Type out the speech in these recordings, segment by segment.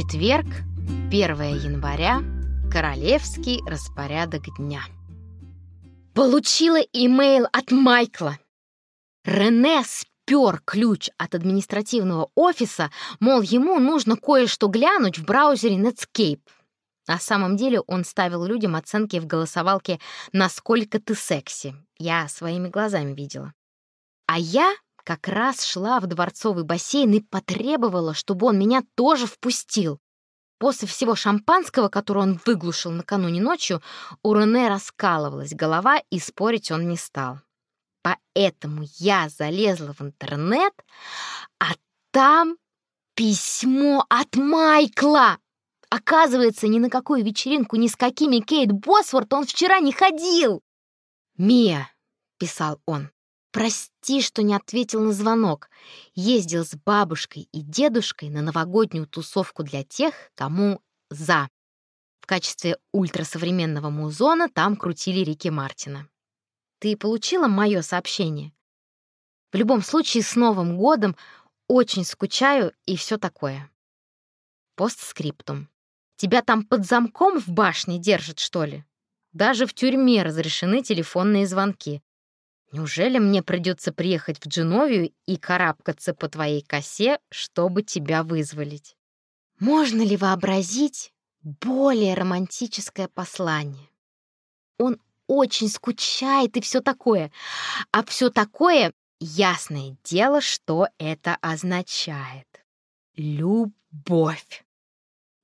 Четверг, 1 января, королевский распорядок дня. Получила имейл от Майкла. Рене спер ключ от административного офиса, мол, ему нужно кое-что глянуть в браузере Netscape. На самом деле он ставил людям оценки в голосовалке «Насколько ты секси». Я своими глазами видела. А я как раз шла в дворцовый бассейн и потребовала, чтобы он меня тоже впустил. После всего шампанского, которое он выглушил накануне ночью, у Рене раскалывалась голова, и спорить он не стал. Поэтому я залезла в интернет, а там письмо от Майкла. Оказывается, ни на какую вечеринку ни с какими Кейт Босворт он вчера не ходил. «Мия», — писал он, — «прости, что не ответил на звонок. Ездил с бабушкой и дедушкой на новогоднюю тусовку для тех, кому за». В качестве ультрасовременного музона там крутили Рики Мартина. Ты получила мое сообщение? В любом случае, с Новым годом очень скучаю и все такое. Постскриптум. Тебя там под замком в башне держат, что ли? Даже в тюрьме разрешены телефонные звонки. Неужели мне придется приехать в Дженовию и карабкаться по твоей косе, чтобы тебя вызволить? Можно ли вообразить более романтическое послание? Он очень скучает и все такое. А все такое, ясное дело, что это означает. Любовь.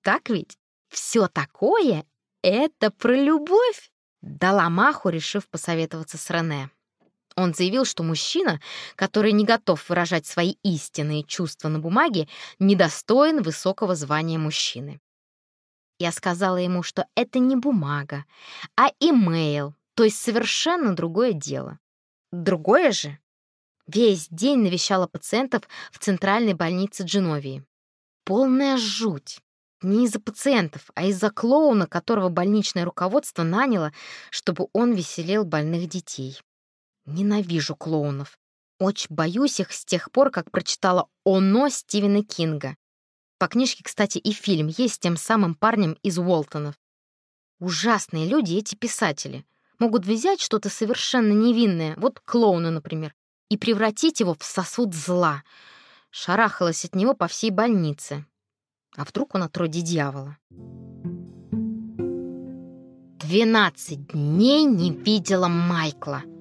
Так ведь? Все такое — это про любовь!» Дала маху, решив посоветоваться с Рене. Он заявил, что мужчина, который не готов выражать свои истинные чувства на бумаге, недостоин высокого звания мужчины. Я сказала ему, что это не бумага, а имейл, то есть совершенно другое дело. Другое же? Весь день навещала пациентов в центральной больнице Дженовии. Полная жуть. Не из-за пациентов, а из-за клоуна, которого больничное руководство наняло, чтобы он веселил больных детей. Ненавижу клоунов. Очень боюсь их с тех пор, как прочитала «Оно» Стивена Кинга. По книжке, кстати, и фильм есть с тем самым парнем из Уолтонов. Ужасные люди эти писатели. Могут взять что-то совершенно невинное, вот клоуна, например, и превратить его в сосуд зла. Шарахалась от него по всей больнице. А вдруг он отроди дьявола? Двенадцать дней не видела Майкла —